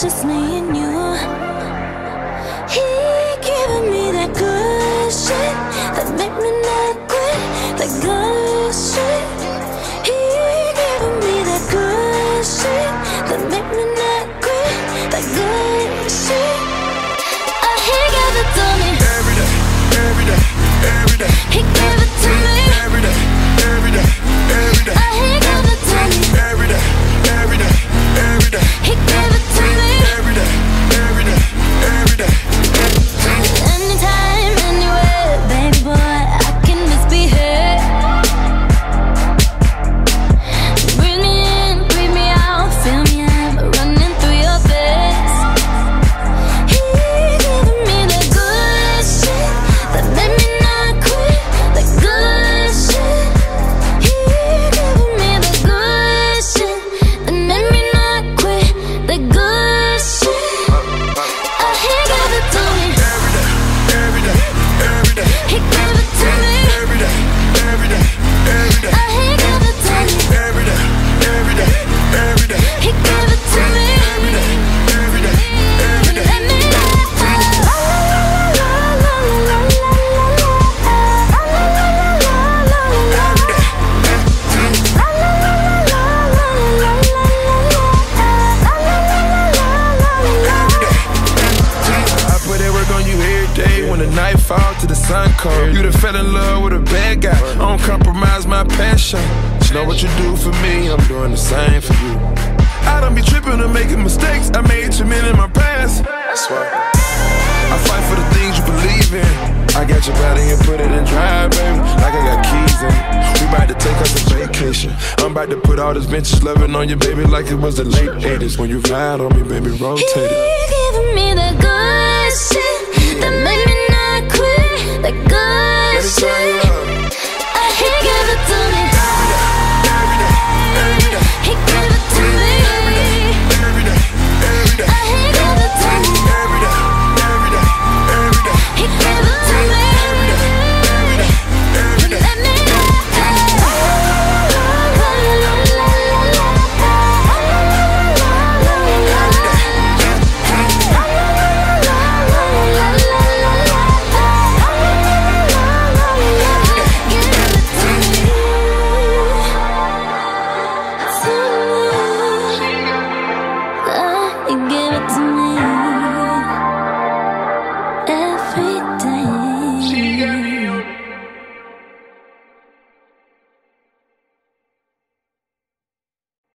just me and you. He giving me that good shit that make me not quit. That good shit. He giving me that good shit that make me not quit. That good shit. Oh, he gave it to me. Every day, every day, every day. He gave the night fall to the sun cold. You done fell in love with a bad guy. I don't compromise my passion. You know what you do for me, I'm doing the same for you. I don't be tripping or making mistakes. I made too many in my past. That's why I fight for the things you believe in. I got your body and put it in drive, baby. Like I got keys in it. We about to take us a vacation. I'm about to put all this vintage loving on you, baby, like it was the late 80s. When you ride on me, baby, rotate He it. giving me the good